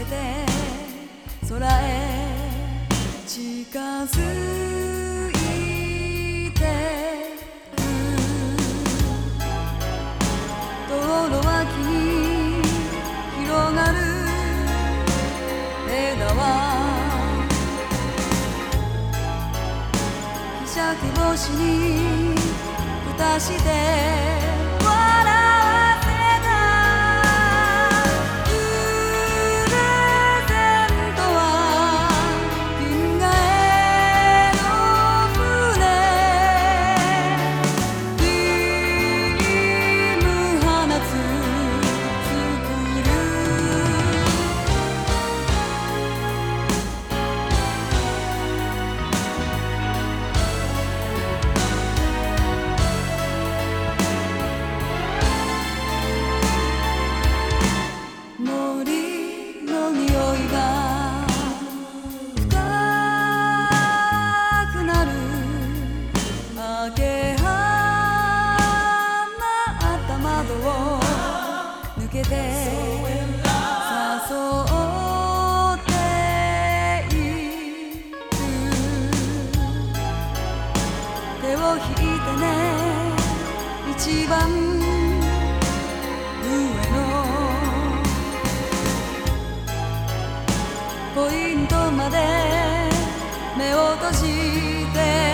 せて空へ近づいて道路脇に広がる枝はひしゃく星に蓋して引いてね。一番上のポイントまで目を閉じて。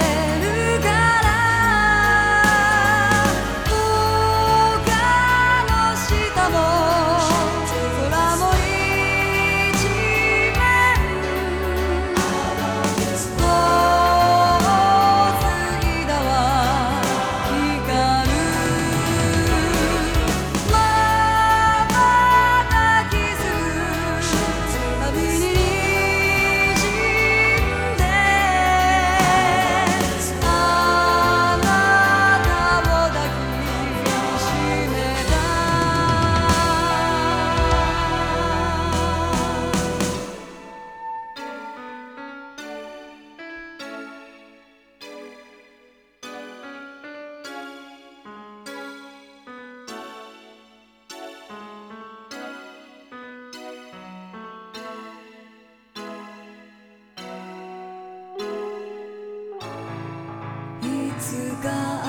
つか